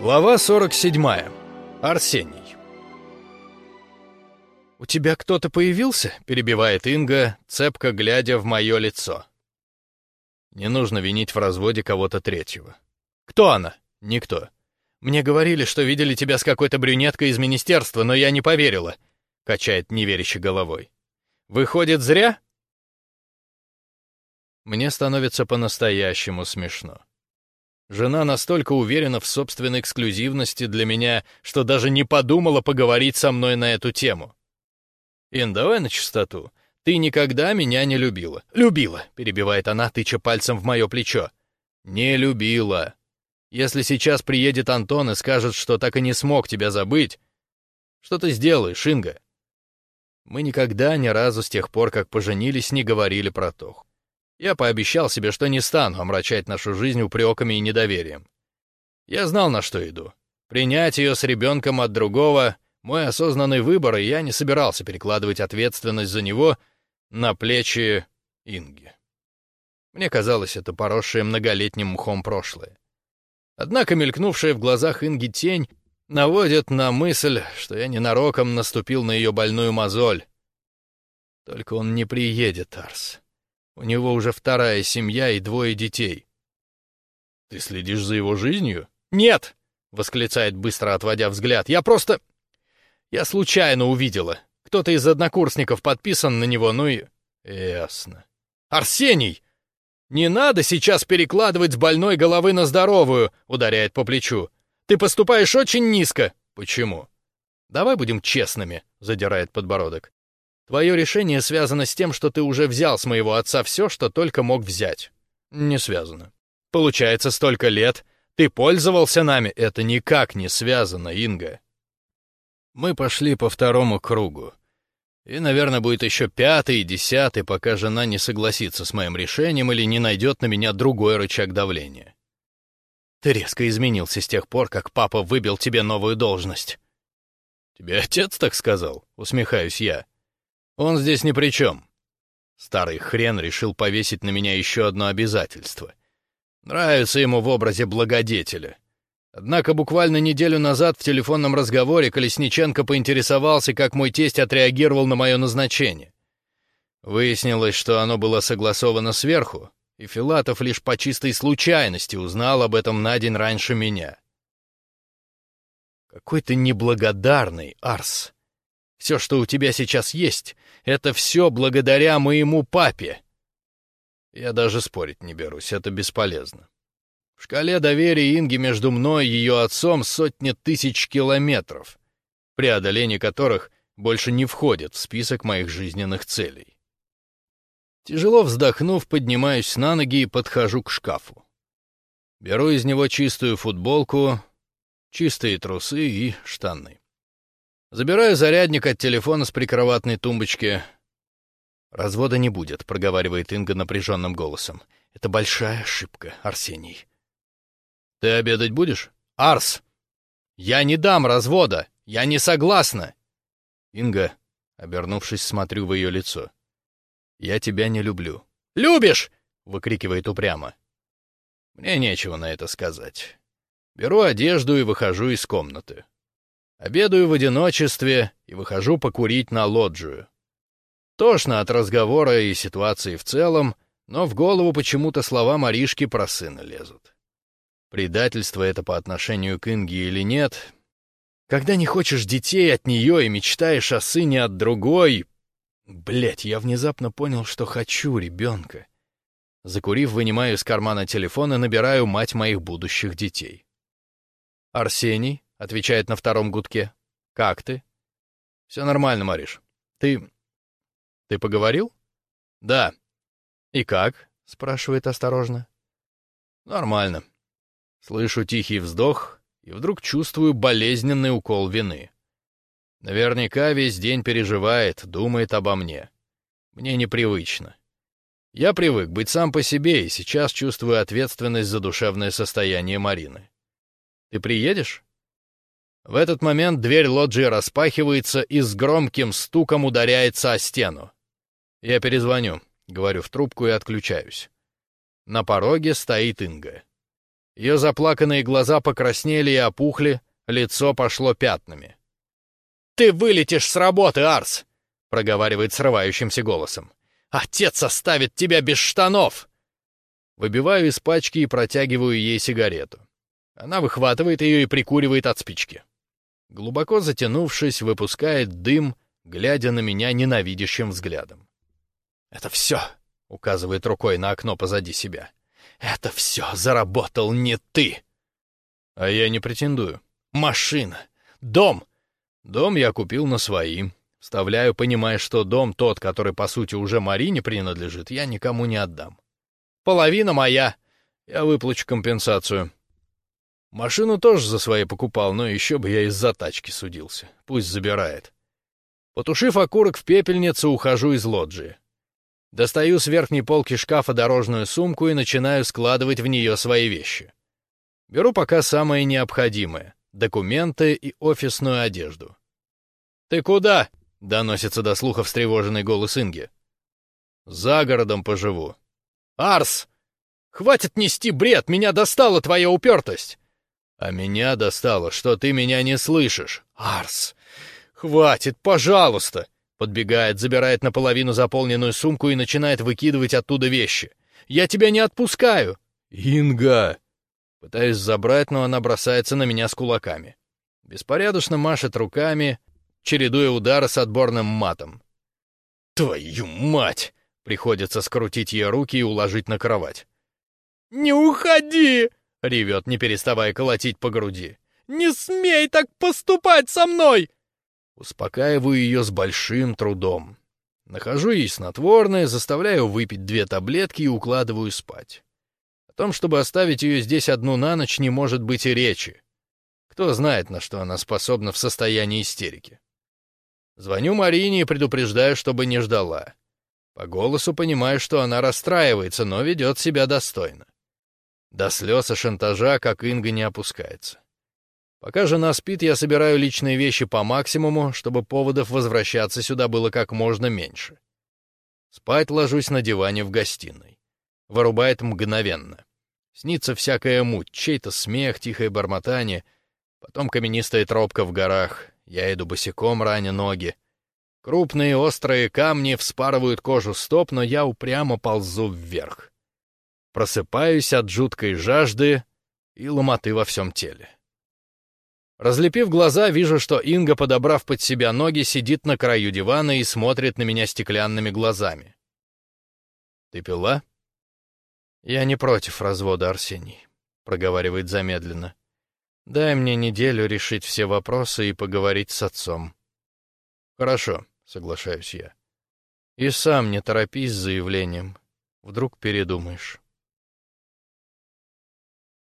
Глава 47. Арсений. «У тебя кто-то появился?» — перебивает Инга, цепко глядя в мое лицо. Не нужно винить в разводе кого-то третьего. «Кто она?» «Никто. Мне говорили, что видели тебя с какой-то брюнеткой из министерства, но я не поверила», — качает неверяще головой. «Выходит, зря?» Мне становится по-настоящему смешно. Жена настолько уверена в собственной эксклюзивности для меня, что даже не подумала поговорить со мной на эту тему. «Ин, давай на чистоту. Ты никогда меня не любила». «Любила», — перебивает она, тыча пальцем в мое плечо. «Не любила. Если сейчас приедет Антон и скажет, что так и не смог тебя забыть, что ты сделаешь, Инга?» Мы никогда ни разу с тех пор, как поженились, не говорили про Тоху. Я пообещал себе, что не стану омрачать нашу жизнь упреками и недоверием. Я знал, на что иду. Принять ее с ребенком от другого — мой осознанный выбор, и я не собирался перекладывать ответственность за него на плечи Инги. Мне казалось, это поросшее многолетним мхом прошлое. Однако мелькнувшая в глазах Инги тень наводит на мысль, что я ненароком наступил на ее больную мозоль. Только он не приедет, Арс. У него уже вторая семья и двое детей. Ты следишь за его жизнью? Нет! Восклицает быстро, отводя взгляд. Я просто... Я случайно увидела. Кто-то из однокурсников подписан на него, ну и... Ясно. Арсений! Не надо сейчас перекладывать с больной головы на здоровую, ударяет по плечу. Ты поступаешь очень низко. Почему? Давай будем честными, задирает подбородок. Твое решение связано с тем, что ты уже взял с моего отца все, что только мог взять. Не связано. Получается, столько лет ты пользовался нами. Это никак не связано, Инга. Мы пошли по второму кругу. И, наверное, будет еще пятый и десятый, пока жена не согласится с моим решением или не найдет на меня другой рычаг давления. Ты резко изменился с тех пор, как папа выбил тебе новую должность. Тебе отец так сказал? Усмехаюсь я. Он здесь ни при чем. Старый хрен решил повесить на меня еще одно обязательство. Нравится ему в образе благодетеля. Однако буквально неделю назад в телефонном разговоре Колесниченко поинтересовался, как мой тесть отреагировал на мое назначение. Выяснилось, что оно было согласовано сверху, и Филатов лишь по чистой случайности узнал об этом на день раньше меня. Какой ты неблагодарный, Арс. Все, что у тебя сейчас есть, это все благодаря моему папе. Я даже спорить не берусь, это бесполезно. В шкале доверия Инги между мной и ее отцом сотни тысяч километров, преодоление которых больше не входит в список моих жизненных целей. Тяжело вздохнув, поднимаюсь на ноги и подхожу к шкафу. Беру из него чистую футболку, чистые трусы и штаны. Забираю зарядник от телефона с прикроватной тумбочки. «Развода не будет», — проговаривает Инга напряженным голосом. «Это большая ошибка, Арсений». «Ты обедать будешь?» «Арс! Я не дам развода! Я не согласна!» «Инга», — обернувшись, смотрю в ее лицо. «Я тебя не люблю». «Любишь!» — выкрикивает упрямо. Мне нечего на это сказать. Беру одежду и выхожу из комнаты. Обедаю в одиночестве и выхожу покурить на лоджию. Тошно от разговора и ситуации в целом, но в голову почему-то слова Маришки про сына лезут. Предательство это по отношению к Инге или нет? Когда не хочешь детей от нее и мечтаешь о сыне от другой... Блять, я внезапно понял, что хочу ребенка. Закурив, вынимаю из кармана телефон и набираю мать моих будущих детей. «Арсений?» Отвечает на втором гудке. «Как ты?» «Все нормально, Мариш. Ты... ты поговорил?» «Да». «И как?» — спрашивает осторожно. «Нормально». Слышу тихий вздох и вдруг чувствую болезненный укол вины. Наверняка весь день переживает, думает обо мне. Мне непривычно. Я привык быть сам по себе и сейчас чувствую ответственность за душевное состояние Марины. «Ты приедешь?» В этот момент дверь лоджии распахивается и с громким стуком ударяется о стену. Я перезвоню, говорю в трубку и отключаюсь. На пороге стоит Инга. Ее заплаканные глаза покраснели и опухли, лицо пошло пятнами. «Ты вылетишь с работы, Арс!» — проговаривает срывающимся голосом. «Отец оставит тебя без штанов!» Выбиваю из пачки и протягиваю ей сигарету. Она выхватывает ее и прикуривает от спички. Глубоко затянувшись, выпускает дым, глядя на меня ненавидящим взглядом. «Это все!» — указывает рукой на окно позади себя. «Это все заработал не ты!» «А я не претендую. Машина! Дом!» «Дом я купил на свои. Вставляю, понимая, что дом тот, который, по сути, уже Марине принадлежит, я никому не отдам. Половина моя. Я выплачу компенсацию. Машину тоже за свои покупал, но еще бы я из-за тачки судился. Пусть забирает. Потушив окурок в пепельнице, ухожу из лоджии. Достаю с верхней полки шкафа дорожную сумку и начинаю складывать в нее свои вещи. Беру пока самое необходимое — документы и офисную одежду. «Ты куда?» — доносится до слуха встревоженный голос Инги. «За городом поживу», «Арс! Хватит нести бред, меня достала твоя упертость!» «А меня достало, что ты меня не слышишь!» «Арс! Хватит, пожалуйста!» Подбегает, забирает наполовину заполненную сумку и начинает выкидывать оттуда вещи. «Я тебя не отпускаю!» «Инга!» Пытаюсь забрать, но она бросается на меня с кулаками. Беспорядочно машет руками, чередуя удары с отборным матом. «Твою мать!» Приходится скрутить ее руки и уложить на кровать. «Не уходи!» — ревет, не переставая колотить по груди. «Не смей так поступать со мной!» Успокаиваю ее с большим трудом. Нахожу ей снотворное, заставляю выпить две таблетки и укладываю спать. О том, чтобы оставить ее здесь одну на ночь, не может быть и речи. Кто знает, на что она способна в состоянии истерики. Звоню Марине и предупреждаю, чтобы не ждала. По голосу понимаю, что она расстраивается, но ведет себя достойно. До слез и шантажа, как Инга, не опускается. Пока жена спит, я собираю личные вещи по максимуму, чтобы поводов возвращаться сюда было как можно меньше. Спать ложусь на диване в гостиной. Вырубает мгновенно. Снится всякая муть, чей-то смех, тихое бормотание, потом каменистая тропка в горах, я иду босиком, раня ноги. Крупные острые камни вспарывают кожу стоп, но я упрямо ползу вверх. Просыпаюсь от жуткой жажды и ломоты во всем теле. Разлепив глаза, вижу, что Инга, подобрав под себя ноги, сидит на краю дивана и смотрит на меня стеклянными глазами. «Ты пила?» «Я не против развода, Арсений», — проговаривает замедленно. «Дай мне неделю решить все вопросы и поговорить с отцом». «Хорошо соглашаюсь я. И сам не торопись с заявлением. Вдруг передумаешь.